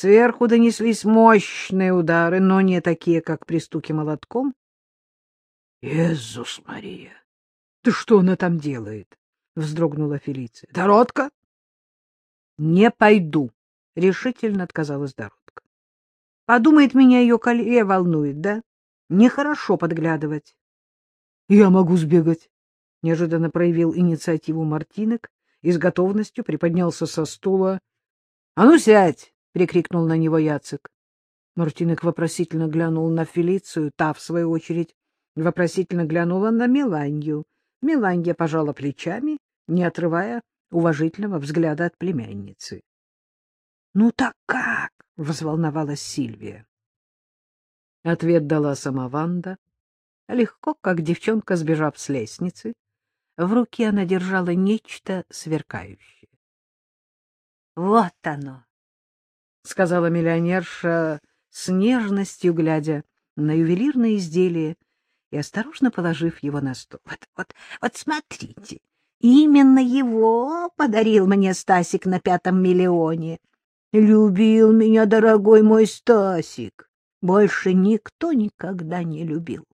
Сверху донеслись мощные удары, но не такие, как при стуке молотком. — Иисус Мария! Ты что она там делает? — вздрогнула Фелиция. — Дородка? — Не пойду, — решительно отказалась Дородка. — Подумает, меня ее колье волнует, да? Нехорошо подглядывать. — Я могу сбегать, — неожиданно проявил инициативу Мартинок и с готовностью приподнялся со стула. — А ну, сядь! — прикрикнул на него Яцек. Мартинок вопросительно глянул на Фелицию, та, в свою очередь, вопросительно глянула на Меланью. Меланья пожала плечами, не отрывая уважительного взгляда от племянницы. — Ну так как? — взволновалась Сильвия. Ответ дала сама Ванда. Легко, как девчонка, сбежав с лестницы, в руке она держала нечто сверкающее. — Вот оно! — сказала миллионерша с нежностью, глядя на ювелирное изделие и осторожно положив его на стол. — Вот, вот, вот смотрите, именно его подарил мне Стасик на пятом миллионе. Любил меня, дорогой мой Стасик. Больше никто никогда не любил.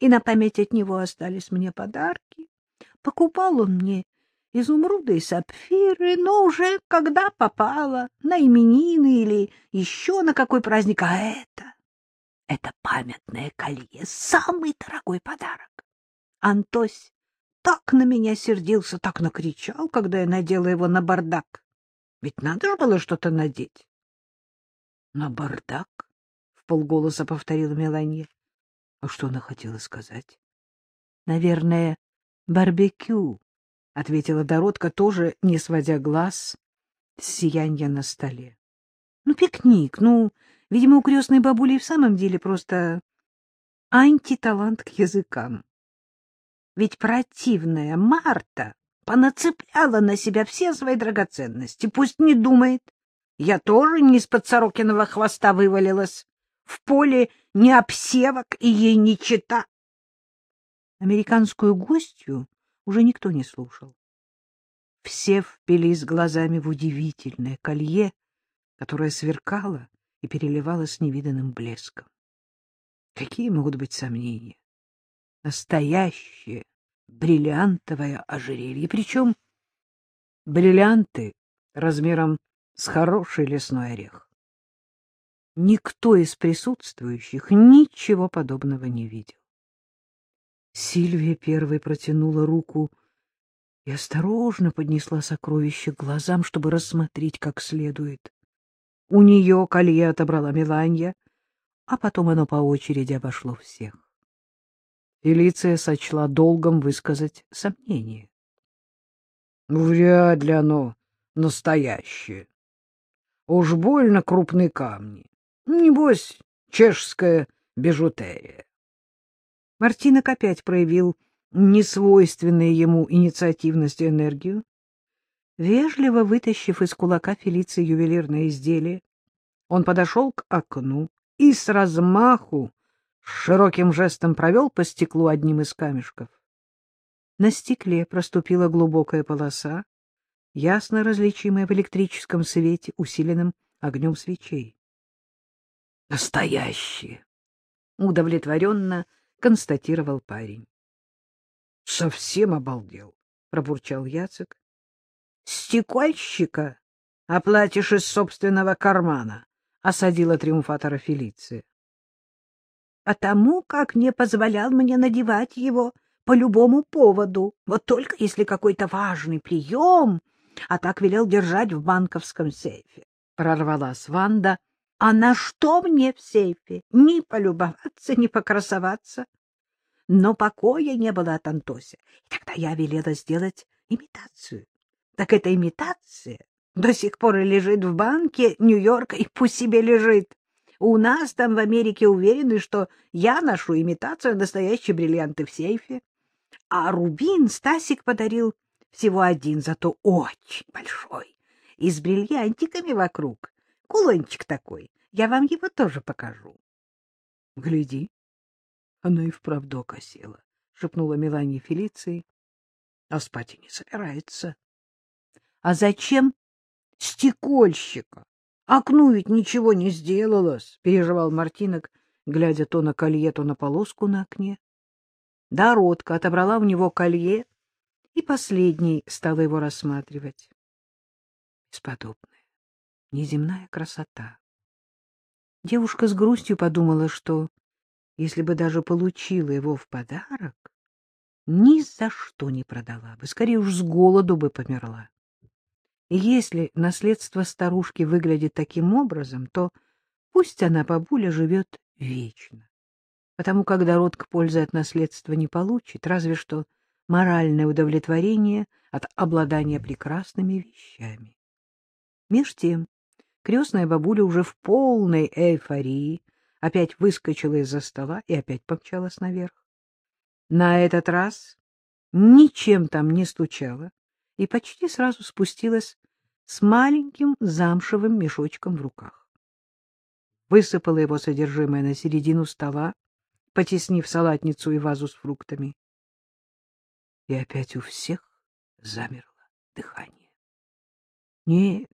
И на память от него остались мне подарки. Покупал он мне изумруды и сапфиры, но уже когда попало, на именины или еще на какой праздник, а это, это памятное колье, самый дорогой подарок. Антось так на меня сердился, так накричал, когда я надела его на бардак. Ведь надо же было что-то надеть. — На бардак? — в полголоса повторила Меланья. А что она хотела сказать? — Наверное, барбекю, — ответила Доротка, тоже не сводя глаз с сияния на столе. — Ну, пикник, ну, видимо, у крестной бабули в самом деле просто антиталант к языкам. Ведь противная Марта понацепляла на себя все свои драгоценности. Пусть не думает. Я тоже не из-под Сорокиного хвоста вывалилась. В поле не обсевок и ей не чита. Американскую гостью уже никто не слушал. Все впились глазами в удивительное колье, которое сверкало и переливалось невиданным блеском. Какие могут быть сомнения? Настоящее бриллиантовое ожерелье, причем бриллианты размером с хороший лесной орех. Никто из присутствующих ничего подобного не видел. Сильвия первой протянула руку и осторожно поднесла сокровище к глазам, чтобы рассмотреть как следует. У нее колье отобрала Меланья, а потом оно по очереди обошло всех. Фелиция сочла долгом высказать сомнение. — Вряд ли оно настоящее. Уж больно крупные камни. Небось, чешская бижутерия. Мартинок опять проявил несвойственную ему инициативность и энергию. Вежливо вытащив из кулака Фелиции ювелирное изделие, он подошел к окну и с размаху широким жестом провел по стеклу одним из камешков. На стекле проступила глубокая полоса, ясно различимая в электрическом свете, усиленным огнем свечей. «Настоящие!» — удовлетворенно констатировал парень. — Совсем обалдел, — пробурчал Яцек. — Стекольщика оплатишь из собственного кармана, — осадила триумфатора Фелиция. — Потому как не позволял мне надевать его по любому поводу, вот только если какой-то важный прием, а так велел держать в банковском сейфе, — прорвалась Ванда, — а на что мне в сейфе? Ни полюбоваться, ни покрасоваться. Но покоя не было от Антося. И тогда я велела сделать имитацию. Так эта имитация до сих пор и лежит в банке Нью-Йорка, и пусть себе лежит. У нас там в Америке уверены, что я ношу имитацию, настоящие бриллианты в сейфе. А рубин Стасик подарил всего один, зато очень большой, и с бриллиантиками вокруг. Кулончик такой. Я вам его тоже покажу. — Гляди. Она и вправду окосела, — шепнула Мелания Фелиции. — А спать и не собирается. — А зачем стекольщика? Окну ведь ничего не сделалось, — переживал Мартинок, глядя то на колье, то на полоску на окне. Дородка отобрала у него колье и последней стала его рассматривать. Бесподобная, неземная красота. Девушка с грустью подумала, что если бы даже получила его в подарок, ни за что не продала бы, скорее уж с голоду бы померла. И если наследство старушки выглядит таким образом, то пусть она, бабуля, живет вечно, потому как дородка пользы от наследства не получит, разве что моральное удовлетворение от обладания прекрасными вещами. Меж тем крестная бабуля уже в полной эйфории опять выскочила из-за стола и опять помчалась наверх. На этот раз ничем там не стучала и почти сразу спустилась с маленьким замшевым мешочком в руках. Высыпала его содержимое на середину стола, потеснив салатницу и вазу с фруктами. И опять у всех замерло дыхание. Нет,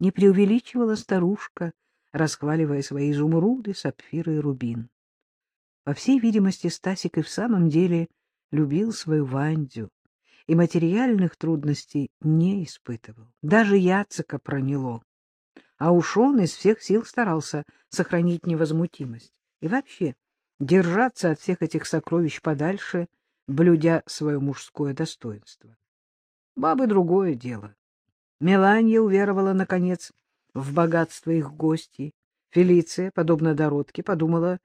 не преувеличивала старушка, расхваливая свои изумруды, сапфиры и рубин. По всей видимости, Стасик и в самом деле любил свою Вандю и материальных трудностей не испытывал. Даже Яцека проняло. А уж он из всех сил старался сохранить невозмутимость. И вообще держаться от всех этих сокровищ подальше, блюдя свое мужское достоинство. Бабы другое дело. Меланья уверовала, наконец, в богатство их гостей. Фелиция, подобно Дородке, подумала,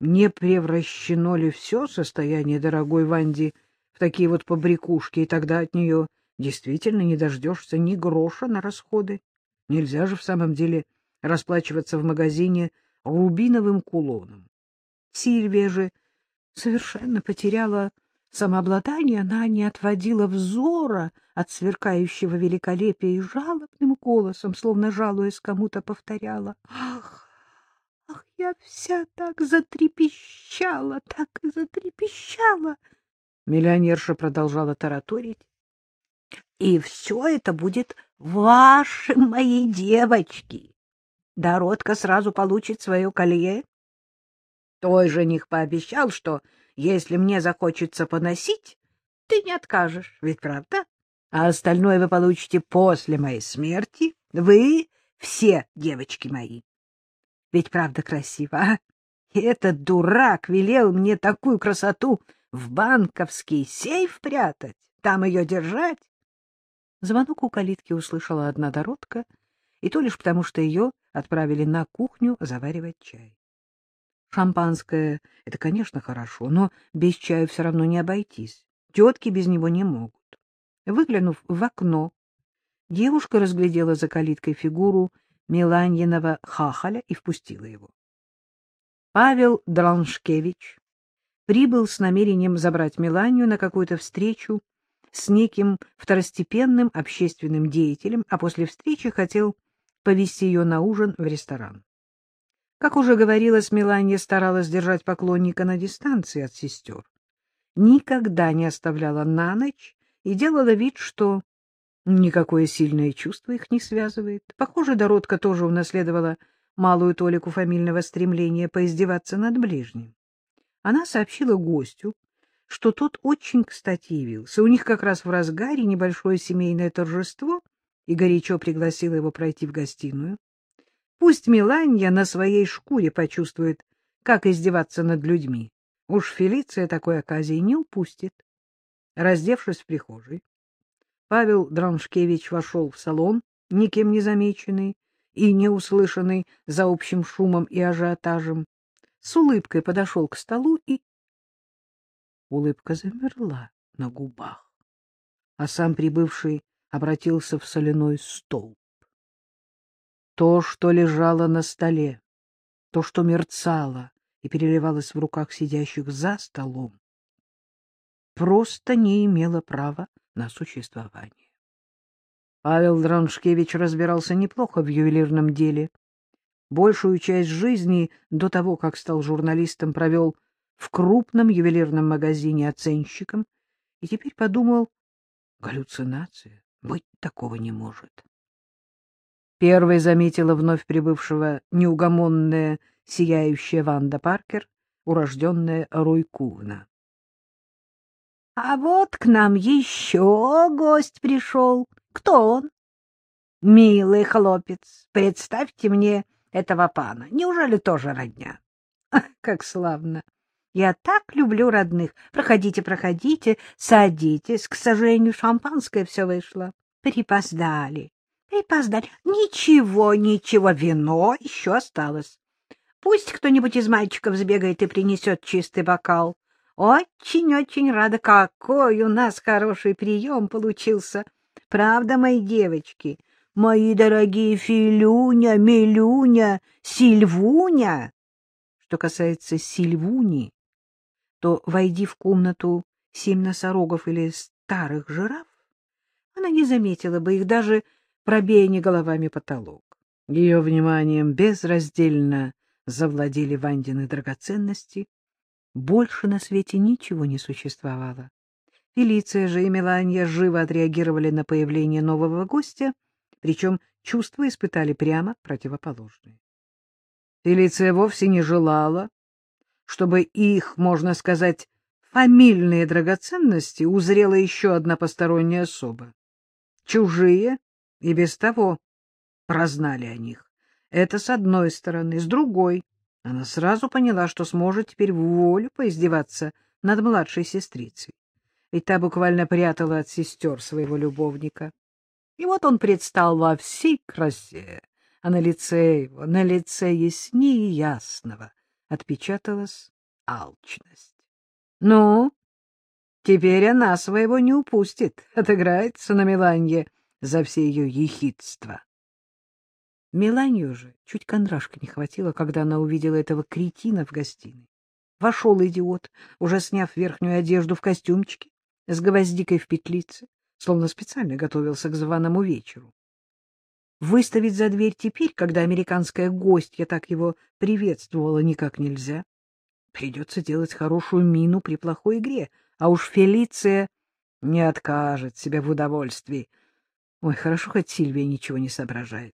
не превращено ли все состояние дорогой Ванди в такие вот побрякушки, и тогда от нее действительно не дождешься ни гроша на расходы. Нельзя же в самом деле расплачиваться в магазине рубиновым кулоном. Сильвия же совершенно потеряла самообладание, она не отводила взора от сверкающего великолепия и жалобным голосом, словно жалуясь кому-то, повторяла «Ах, ах, я вся так затрепещала, так и затрепещала!» Миллионерша продолжала тараторить. «И все это будет вашим, мои девочки! Дородка сразу получит свое колье. Той жених пообещал, что если мне захочется поносить, ты не откажешь, ведь правда? А остальное вы получите после моей смерти. Вы все, девочки мои. Ведь правда красиво, а? Этот дурак велел мне такую красоту в банковский сейф прятать, там ее держать. Звонок у калитки услышала одна дородка, и то лишь потому, что ее отправили на кухню заваривать чай. Шампанское — это, конечно, хорошо, но без чая все равно не обойтись. Тетки без него не могут. Выглянув в окно, девушка разглядела за калиткой фигуру Миланьиного хахаля и впустила его. Павел Драншкевич прибыл с намерением забрать Миланию на какую-то встречу с неким второстепенным общественным деятелем, а после встречи хотел повезти ее на ужин в ресторан. Как уже говорилось, Меланья старалась держать поклонника на дистанции от сестер. Никогда не оставляла на ночь и делала вид, что никакое сильное чувство их не связывает. Похоже, Дородка тоже унаследовала малую толику фамильного стремления поиздеваться над ближним. Она сообщила гостю, что тот очень кстати явился. У них как раз в разгаре небольшое семейное торжество, и горячо пригласила его пройти в гостиную. Пусть Миланья на своей шкуре почувствует, как издеваться над людьми. Уж Фелиция такой оказии не упустит. Раздевшись в прихожей, Павел Драншкевич вошел в салон, никем не замеченный и не услышанный за общим шумом и ажиотажем, с улыбкой подошел к столу и... Улыбка замерла на губах, а сам прибывший обратился в соляной стол. То, что лежало на столе, то, что мерцало и переливалось в руках сидящих за столом, просто не имело права на существование. Павел Драншкевич разбирался неплохо в ювелирном деле. Большую часть жизни до того, как стал журналистом, провел в крупном ювелирном магазине оценщиком и теперь подумал, галлюцинация, быть такого не может. Первой заметила вновь прибывшего неугомонная, сияющая Ванда Паркер, урожденная Рой Кувна. — А вот к нам еще гость пришел. Кто он? — Милый хлопец, представьте мне этого пана. Неужели тоже родня? — Как славно! Я так люблю родных. Проходите, проходите, садитесь. К сожалению, шампанское все вышло. Припоздали. Припоздали. Ничего, ничего, вино еще осталось. Пусть кто-нибудь из мальчиков сбегает и принесет чистый бокал. Очень-очень рада, какой у нас хороший прием получился. Правда, мои девочки, мои дорогие Филюня, Милюня, Сильвуня? Что касается Сильвуни, то, войди в комнату семь носорогов или старых жираф, она не заметила бы их даже пробея не головами потолок. Ее вниманием безраздельно завладели Вандины драгоценности. Больше на свете ничего не существовало. Фелиция же и Меланья живо отреагировали на появление нового гостя, причем чувства испытали прямо противоположные. Фелиция вовсе не желала, чтобы их, можно сказать, фамильные драгоценности узрела еще одна посторонняя особа. Чужие и без того прознали о них. Это с одной стороны. С другой, она сразу поняла, что сможет теперь в волю поиздеваться над младшей сестрицей. Ведь та буквально прятала от сестер своего любовника. И вот он предстал во всей красе, а на лице его, на лице яснее ясного, отпечаталась алчность. Ну, теперь она своего не упустит, отыграется на Меланье за все ее ехидство. Меланью же чуть кондрашка не хватило, когда она увидела этого кретина в гостиной. Вошел идиот, уже сняв верхнюю одежду в костюмчике, с гвоздикой в петлице, словно специально готовился к званому вечеру. Выставить за дверь теперь, когда американская гостья так его приветствовала, никак нельзя. Придется делать хорошую мину при плохой игре, а уж Фелиция не откажет себе в удовольствии. Ой, хорошо, хоть Сильвия ничего не соображает.